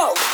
go.